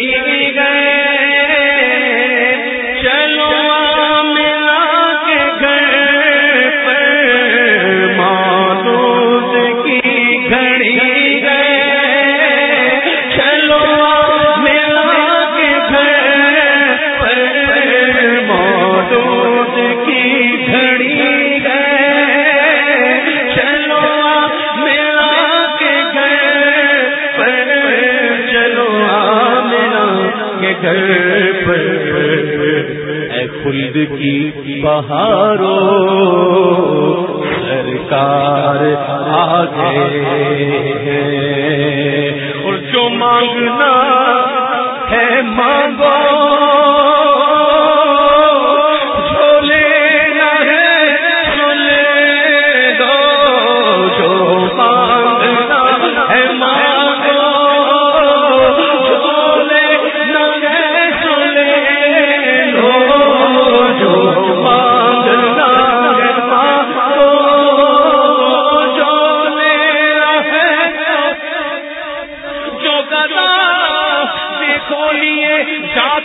نہیں کی بہارو سرکار آ گئے اور جو مانگنا ہے مانگو۔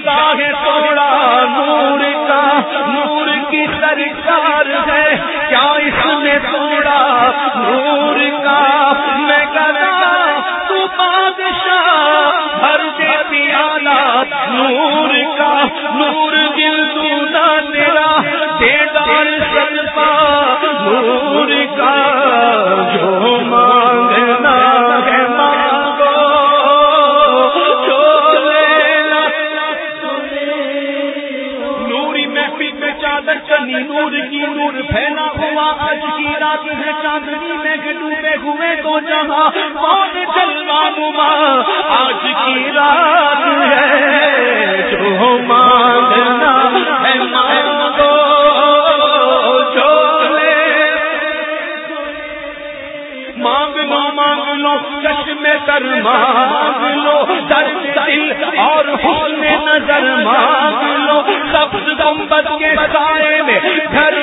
کا توڑا نور کا، نور کی سرکار ہے۔ کیا اس نے توڑا نور کا؟ میں گدا تو بادشاہ بھر کے پیالہ نور کا، نور کو جہاں کون جلوا نما، آج کی رات ہے، جو مانگنا ہے مانگو، جو لے۔ مانگ لو مانگ لو کر مانگ لو در دل اور حسن نظر مانگ لو سب گمبت کے سائے میں، گھر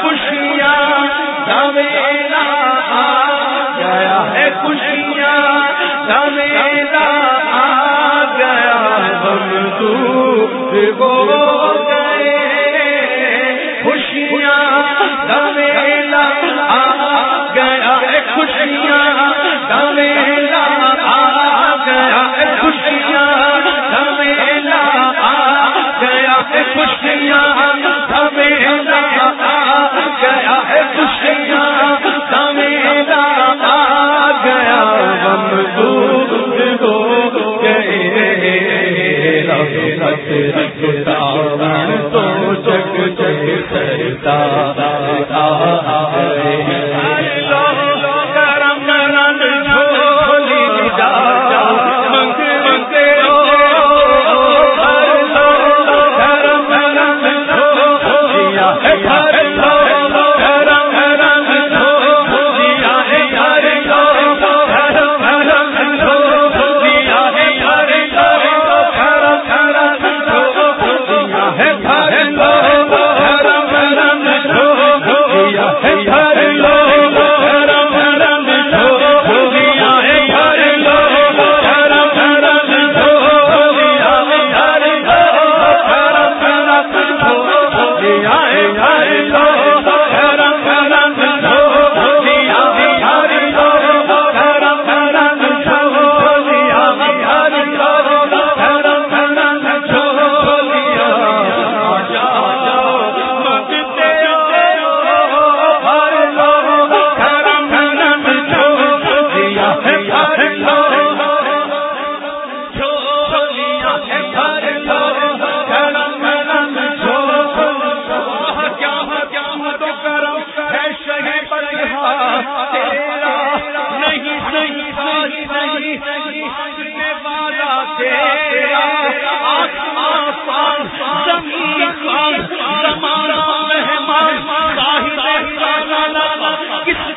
خوشیاں سویرا آ گیا ہے، خوشیاں سویرا آ گیا ہے۔ ہم تو آ گیا ہے۔ خوشیاں سویرا آ گیا ہے، خوشیاں سویرا آ گیا ہے۔ خوشیاں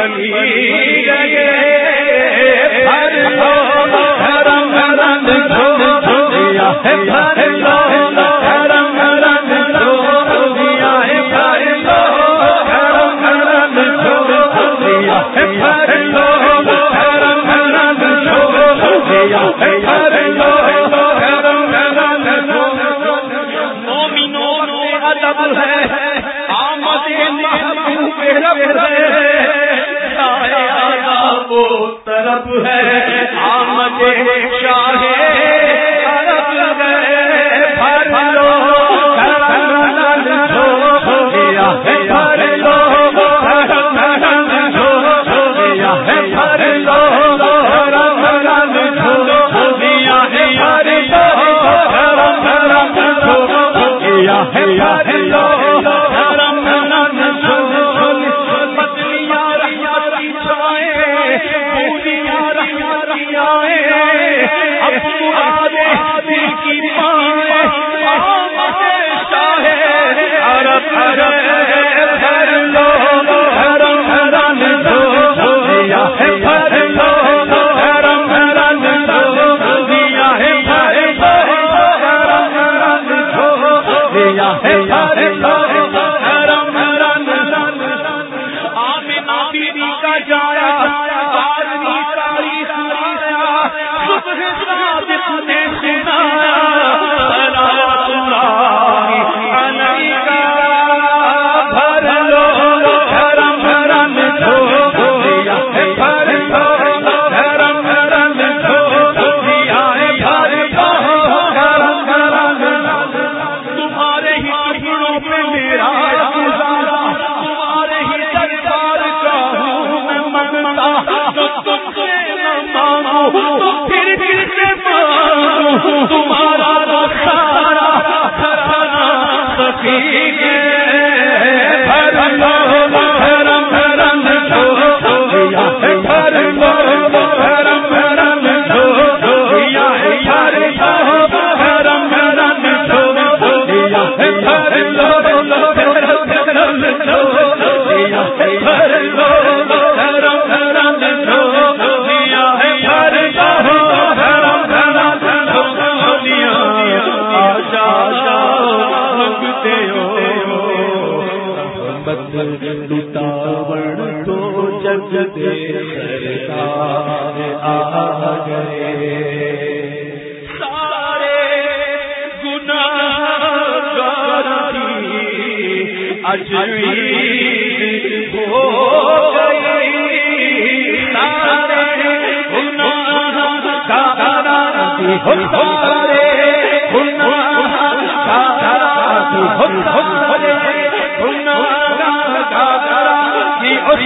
بلی گئے میں میرا تمہارے ہی دربار کا ہوں میں منتا جو تم سے نہ مانگو تو پھر پھر سے مانگو تمہارا تو سارا خزانہ سفید ہے۔ ہر لوگ جیون لٹاوڑ آ گئے۔ سارے گناہ اجری